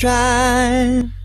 Try.